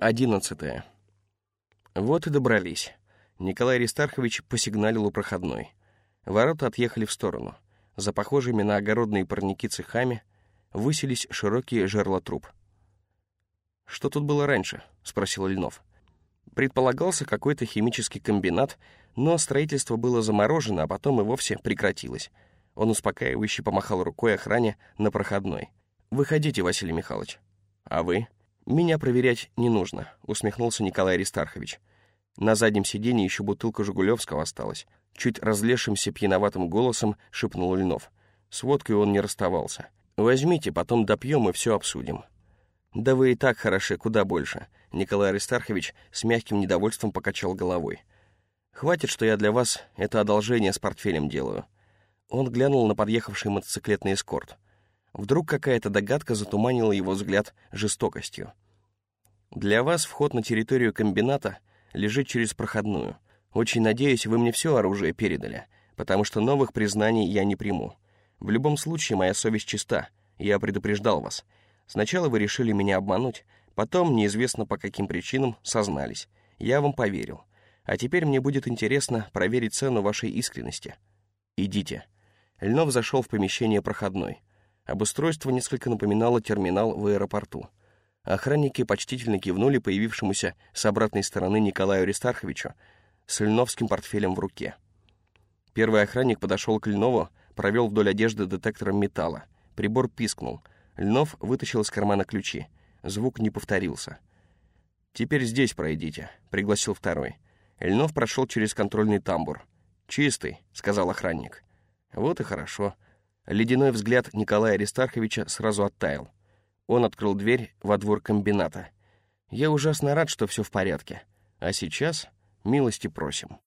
Одиннадцатое. Вот и добрались. Николай Аристархович посигналил у проходной. Ворота отъехали в сторону. За похожими на огородные парники цехами высились широкие жерла труб. «Что тут было раньше?» — спросил Льнов. Предполагался какой-то химический комбинат, но строительство было заморожено, а потом и вовсе прекратилось. Он успокаивающе помахал рукой охране на проходной. «Выходите, Василий Михайлович». «А вы?» «Меня проверять не нужно», — усмехнулся Николай Аристархович. На заднем сиденье еще бутылка Жигулевского осталась. Чуть разлезшимся пьяноватым голосом шепнул Льнов. С водкой он не расставался. «Возьмите, потом допьем и все обсудим». «Да вы и так хороши, куда больше», — Николай Аристархович с мягким недовольством покачал головой. «Хватит, что я для вас это одолжение с портфелем делаю». Он глянул на подъехавший мотоциклетный эскорт. Вдруг какая-то догадка затуманила его взгляд жестокостью. «Для вас вход на территорию комбината лежит через проходную. Очень надеюсь, вы мне все оружие передали, потому что новых признаний я не приму. В любом случае, моя совесть чиста, я предупреждал вас. Сначала вы решили меня обмануть, потом, неизвестно по каким причинам, сознались. Я вам поверил. А теперь мне будет интересно проверить цену вашей искренности. Идите». Льнов зашел в помещение проходной. Обустройство несколько напоминало терминал в аэропорту. Охранники почтительно кивнули появившемуся с обратной стороны Николаю Аристарховичу с льновским портфелем в руке. Первый охранник подошел к Льнову, провел вдоль одежды детектором металла. Прибор пискнул. Льнов вытащил из кармана ключи. Звук не повторился. «Теперь здесь пройдите», — пригласил второй. Льнов прошел через контрольный тамбур. «Чистый», — сказал охранник. Вот и хорошо. Ледяной взгляд Николая Аристарховича сразу оттаял. Он открыл дверь во двор комбината. «Я ужасно рад, что все в порядке. А сейчас милости просим».